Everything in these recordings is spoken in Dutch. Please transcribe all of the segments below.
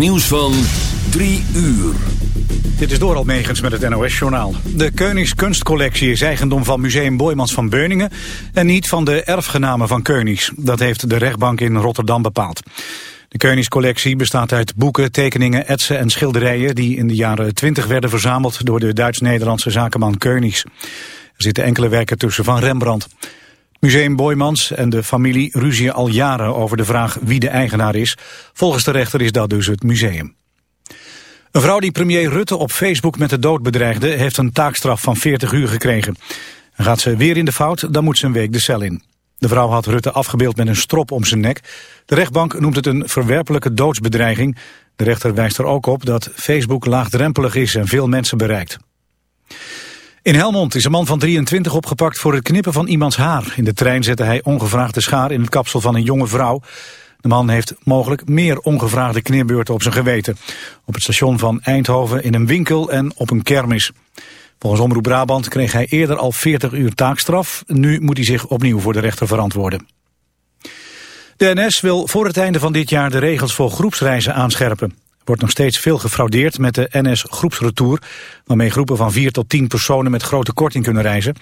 Nieuws van 3 uur. Dit is Doral Megens met het NOS-journaal. De Keunings kunstcollectie is eigendom van Museum Boymans van Beuningen... en niet van de erfgenamen van Keunings. Dat heeft de rechtbank in Rotterdam bepaald. De Keunings-collectie bestaat uit boeken, tekeningen, etsen en schilderijen... die in de jaren 20 werden verzameld door de Duits-Nederlandse zakenman Keunings. Er zitten enkele werken tussen van Rembrandt. Museum Boymans en de familie ruzien al jaren over de vraag wie de eigenaar is. Volgens de rechter is dat dus het museum. Een vrouw die premier Rutte op Facebook met de dood bedreigde... heeft een taakstraf van 40 uur gekregen. En gaat ze weer in de fout, dan moet ze een week de cel in. De vrouw had Rutte afgebeeld met een strop om zijn nek. De rechtbank noemt het een verwerpelijke doodsbedreiging. De rechter wijst er ook op dat Facebook laagdrempelig is en veel mensen bereikt. In Helmond is een man van 23 opgepakt voor het knippen van iemands haar. In de trein zette hij ongevraagde schaar in het kapsel van een jonge vrouw. De man heeft mogelijk meer ongevraagde knipbeurten op zijn geweten. Op het station van Eindhoven, in een winkel en op een kermis. Volgens Omroep Brabant kreeg hij eerder al 40 uur taakstraf. Nu moet hij zich opnieuw voor de rechter verantwoorden. De NS wil voor het einde van dit jaar de regels voor groepsreizen aanscherpen wordt nog steeds veel gefraudeerd met de NS Groepsretour, waarmee groepen van 4 tot 10 personen met grote korting kunnen reizen.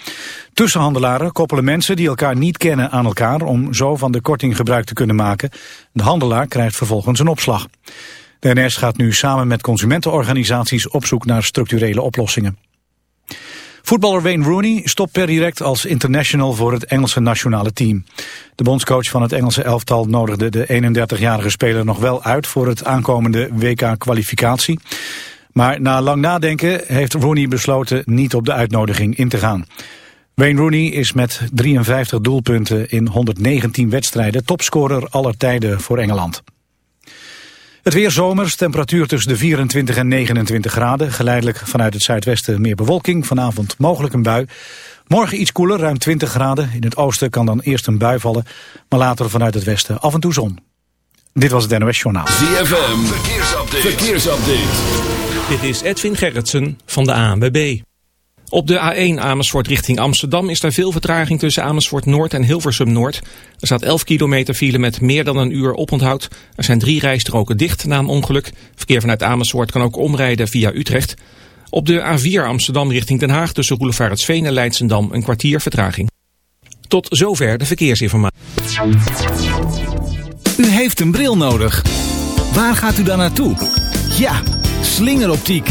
Tussenhandelaren koppelen mensen die elkaar niet kennen aan elkaar om zo van de korting gebruik te kunnen maken. De handelaar krijgt vervolgens een opslag. De NS gaat nu samen met consumentenorganisaties op zoek naar structurele oplossingen. Voetballer Wayne Rooney stopt per direct als international voor het Engelse nationale team. De bondscoach van het Engelse elftal nodigde de 31-jarige speler nog wel uit voor het aankomende WK-kwalificatie. Maar na lang nadenken heeft Rooney besloten niet op de uitnodiging in te gaan. Wayne Rooney is met 53 doelpunten in 119 wedstrijden topscorer aller tijden voor Engeland. Het weer zomers, temperatuur tussen de 24 en 29 graden. Geleidelijk vanuit het zuidwesten meer bewolking. Vanavond mogelijk een bui. Morgen iets koeler, ruim 20 graden. In het oosten kan dan eerst een bui vallen. Maar later vanuit het westen af en toe zon. Dit was het NOS Journaal. ZFM, verkeersupdate. verkeersupdate. Dit is Edwin Gerritsen van de ANWB. Op de A1 Amersfoort richting Amsterdam is er veel vertraging tussen Amersfoort Noord en Hilversum Noord. Er staat 11 kilometer file met meer dan een uur oponthoud. Er zijn drie rijstroken dicht na een ongeluk. Verkeer vanuit Amersfoort kan ook omrijden via Utrecht. Op de A4 Amsterdam richting Den Haag tussen Roelevaretsveen en Leidsendam een kwartier vertraging. Tot zover de verkeersinformatie. U heeft een bril nodig. Waar gaat u dan naartoe? Ja, slingeroptiek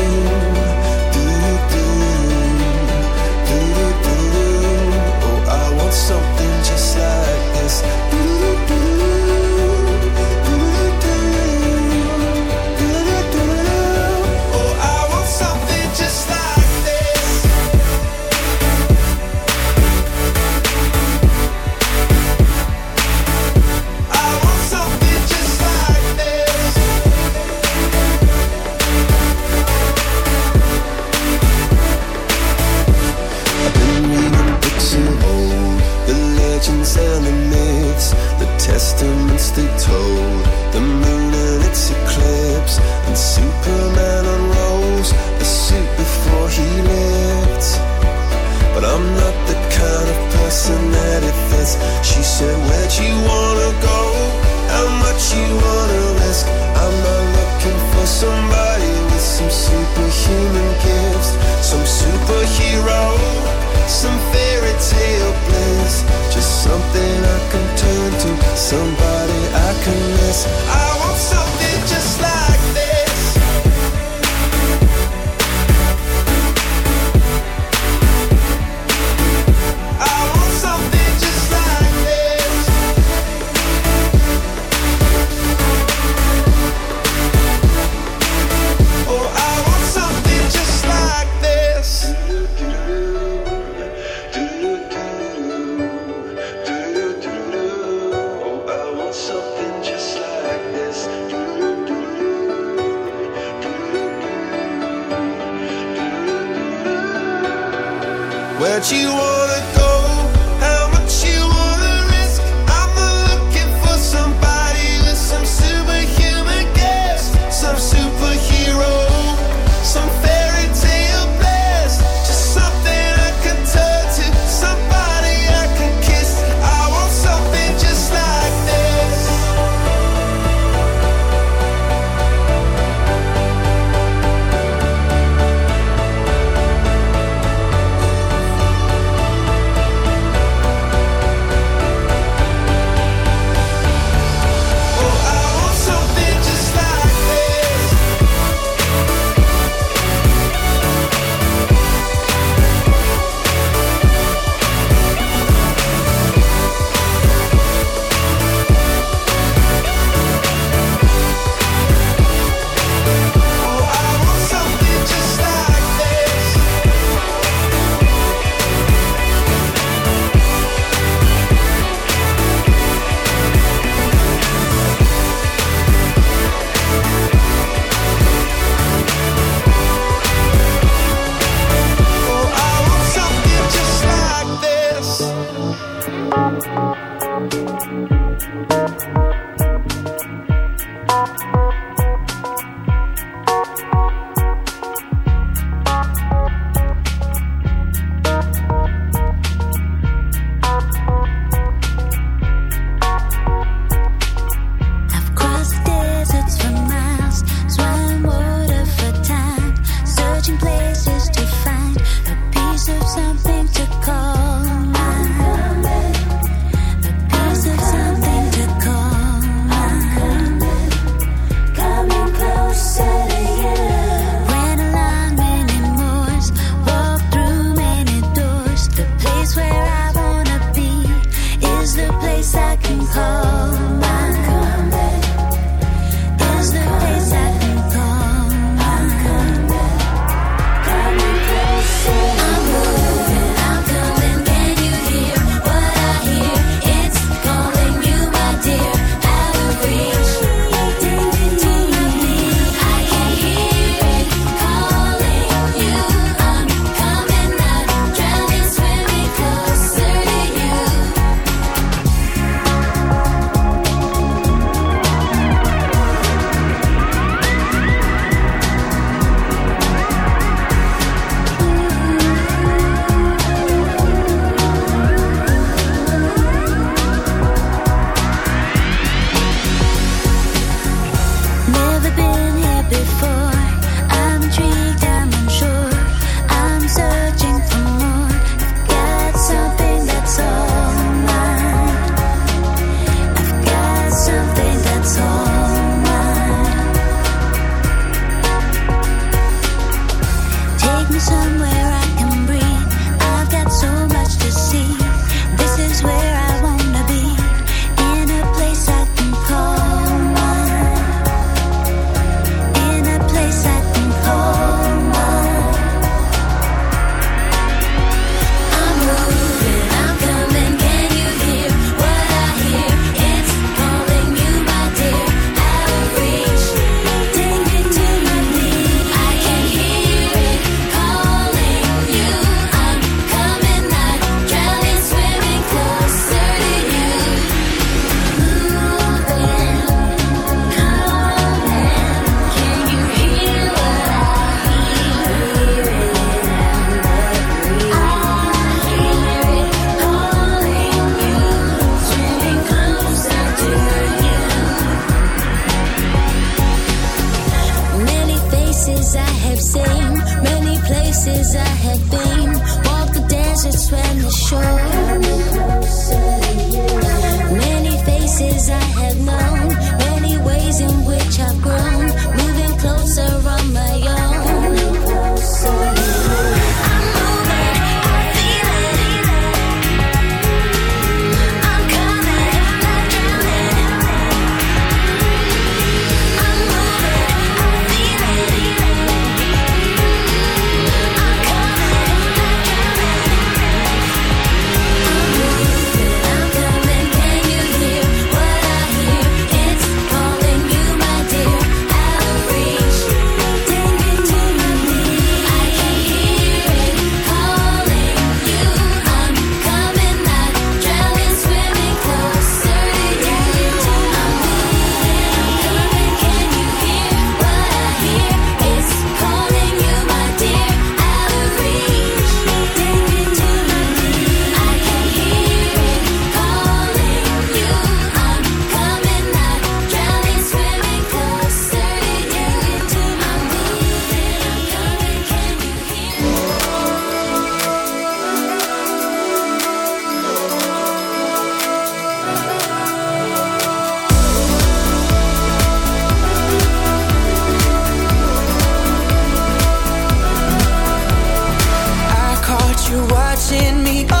in me.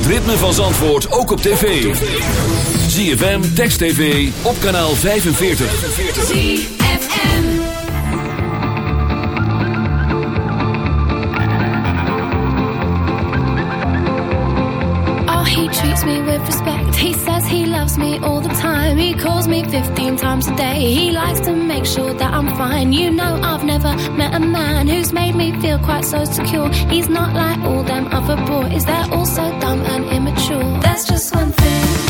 het ritme van Zandvoort ook op tv. ZFM, Text TV, op kanaal 45. ZFM Oh, he treats me with respect. He says he loves me all the time. He calls me 15 times a day. He likes to make sure that I'm fine. You know I've never met a man who's made me feel quite so secure. He's not like all them other boys. They're all so immature. That's just one thing.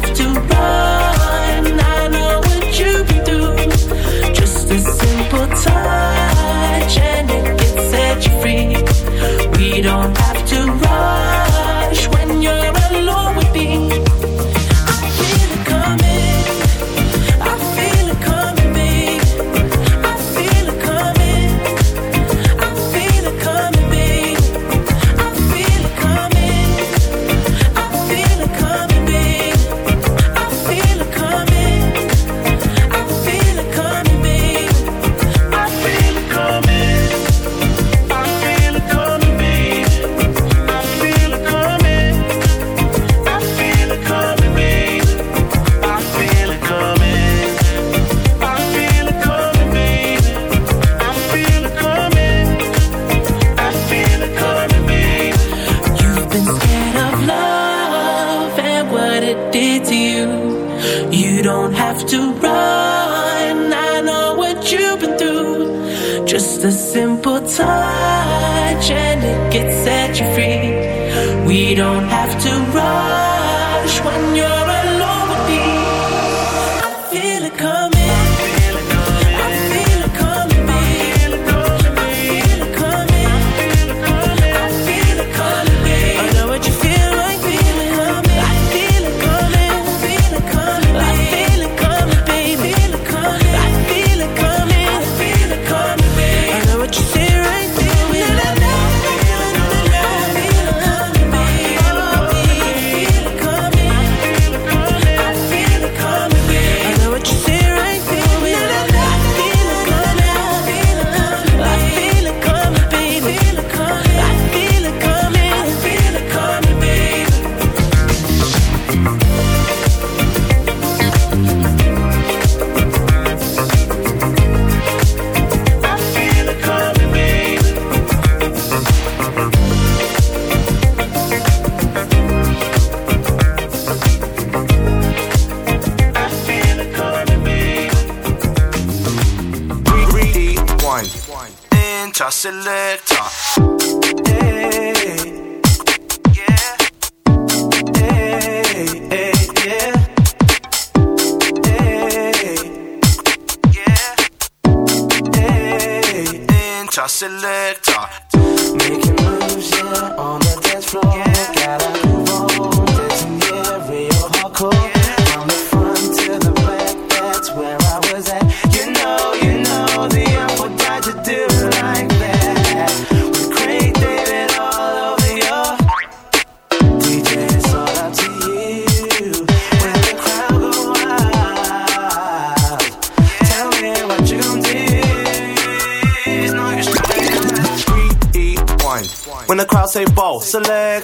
don't to run. It's a little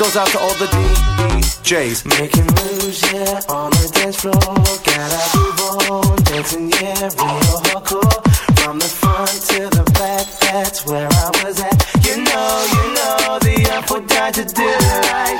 Goes out to all the DJs. Making moves, yeah, on the dance floor. Gotta move on, dancing, yeah, real hardcore. From the front to the back, that's where I was at. You know, you know, the up would die to do it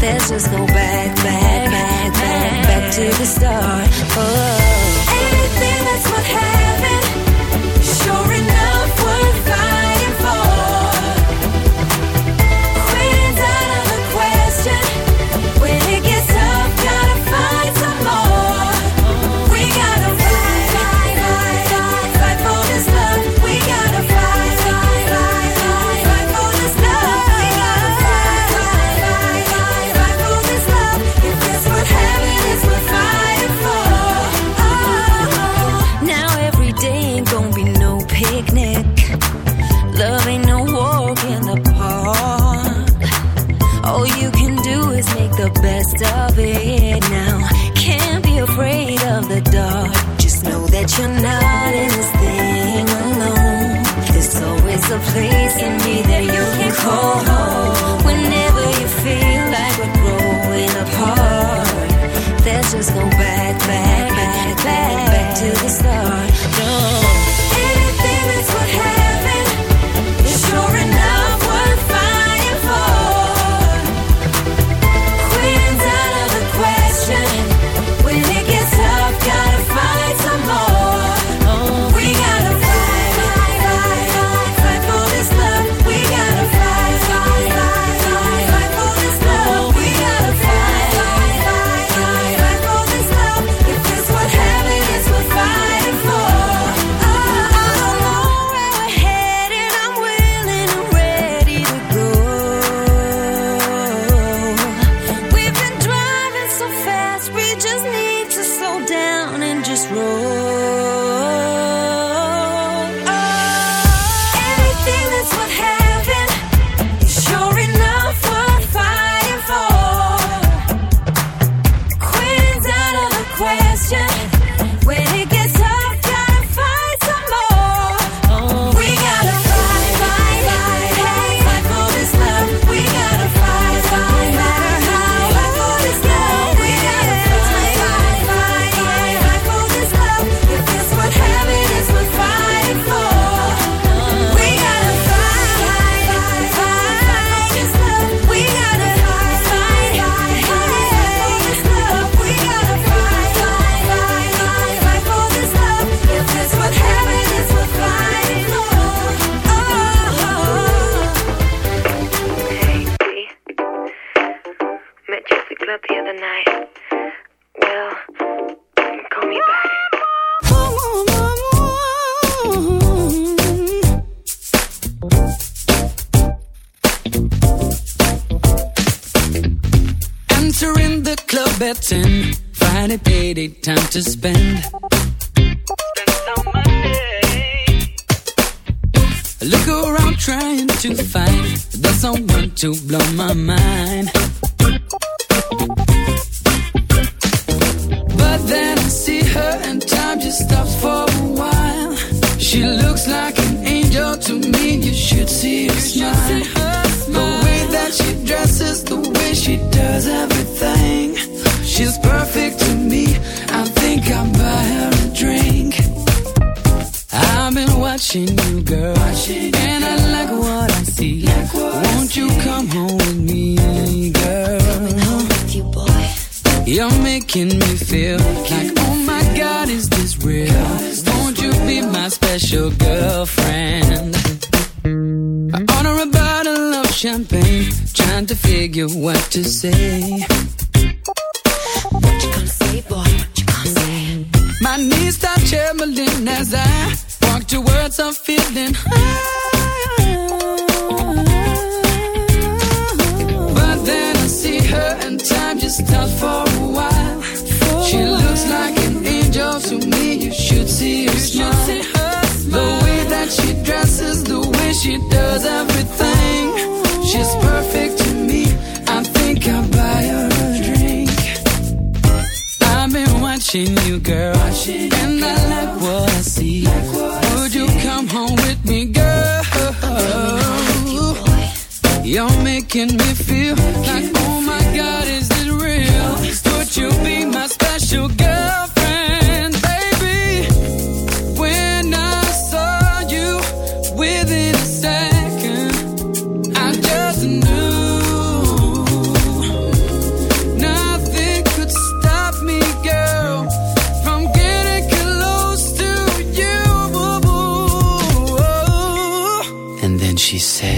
let's just go back, back, back, back, back to the start. Oh, anything that's what happened, a place in me that you can call home. Whenever you feel like we're growing apart, let's just go back, back, back, back, back to the start. To me. You should see her smile. The way that she dresses, the way she does everything. She's perfect to me. I think I'll buy her a drink. I've been watching you, girl, watching and I like what I see. Like what Won't you come home with me, girl? Coming home with you, boy. You're making me feel like, oh my God, is this real? Won't you be my special girlfriend? What to say. He said.